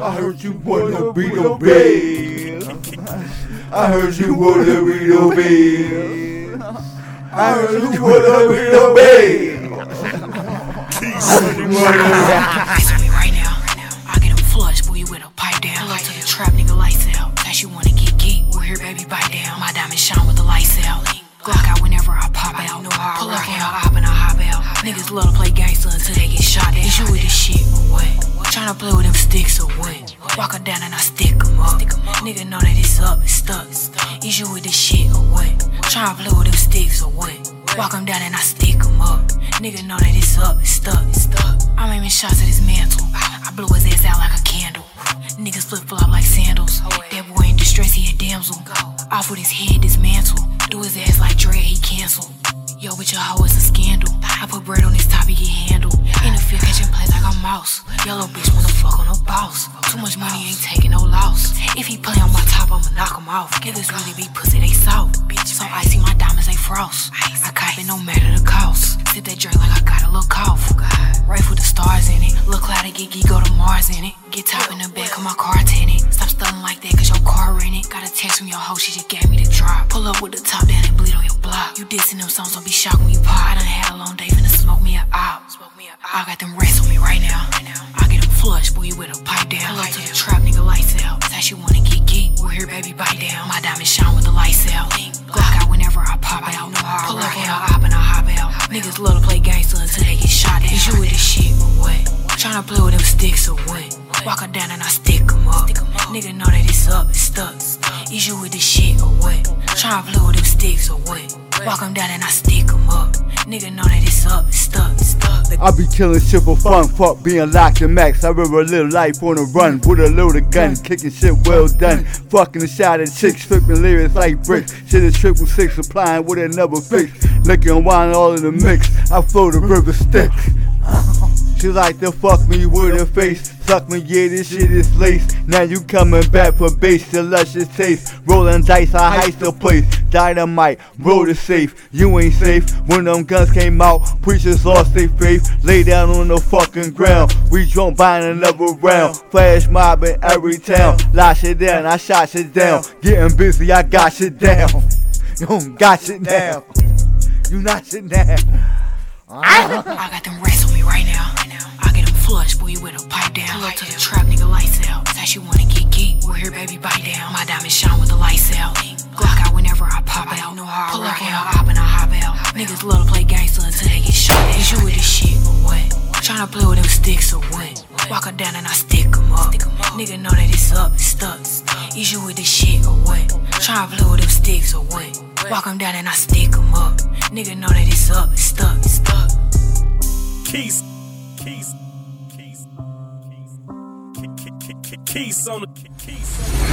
I heard you wanna be the best. I heard you wanna be the best. I heard you wanna be the best. Ice on me right now. I get him flush, boy, you with a pipe down. Hello to the trap nigga lights out. That you wanna get geek, we're here, baby, bite down. My diamond shine with the lights out. Glock out whenever I pop out. Know how I Pull up on I hop and I hop out. Niggas love to play gangster until they get shot. Is you with this shit or what? Tryna play with them sticks or what? Walk 'em down and I stick 'em up. Nigga know that it's up, it's stuck. Is you with this shit or what? Tryna play with them sticks or what? Walk down and I stick 'em up. Nigga know that it's up, it's stuck. I'm aiming shots at his mantle. I blow his ass out like a candle. Niggas flip flop like sandals. That boy in distress, he a damsel. Off with his head dismantle. Do his ass like dread, he cancel. Yo, with your hoe, it's a scandal. I put bread on his top, he get handled. In the field, catching plays like a mouse. Yellow bitch wanna fuck on a boss. Too much money ain't taking no loss. If he play on my top, I'ma knock him off. Niggas really be pussy, they soft. Bitch, so icy, my diamonds ain't frost. I cop it no matter the cost. Sip that drink like I got a little cough. Rifle the stars in it. Look like a geeky, go to Mars in it. Get top in the back of my car tinted. Stop stunning like that, cause your car in it. Got a text from your hoe, she just gave me the drop. Pull up with the top down You dissing them songs, don't be shocked when you pop. I done had a long day, finna smoke me a op. I got them rats on me right now. I get them flush, boy, you with a pipe down. Hello to the trap, nigga, lights out. That you wanna get geek, we're here, baby, bite down. My diamond shine with the lights out. Glock out whenever I pop out. Know how I Pull up on I hop and I hop out. Niggas love to play gangster until they get shot down. Is you with this shit or what? Tryna play with them sticks or what? Walk 'em down and I stick 'em up. Nigga know that it's up, it's stuck. Is you with this shit or what? Tryna play with them sticks or what? Walk 'em down and I stick 'em up. Nigga know that it's up, it's stuck, it's stuck. I be killing shit for fun, fuck being locked in max. I live a little life on the run with a loaded gun, kicking shit well done. Fucking the shot at chicks, flipping lyrics like bricks. Shit is triple six, applying with another fix. And wine all in the mix. I flow the river Styx. She like to fuck me with her face. Suck me, yeah, this shit is lace. Now you coming back for base, the luscious taste. Rolling dice, I heist the place. Dynamite, roll the safe. You ain't safe. When them guns came out, preachers lost their faith. Lay down on the fucking ground. We drunk buying another round. Flash mob in every town. Lock shit down, I shot shit down. Getting busy, I got shit down. You got shit down. You not shit down. I got them rats on me right now. With a pipe down. Hello to the trap, nigga, lights out. That you wanna get geek, we're here, baby, bite down. My diamond shine with the lights out. Glock out whenever I pop out. Know how I Pull up on I hop and I hop out. Niggas love to play gangster until they get shot down. Is you with this shit or what? Tryna play with them sticks or what? Walk 'em down and I stick 'em up. Nigga know that it's up, it's stuck. Is you with this shit or what? Tryna play with them sticks or what? Walk 'em down and I stick 'em up. Nigga know that it's up, it's stuck, it's stuck. Keys, keys, keys, keys, keys on the keys.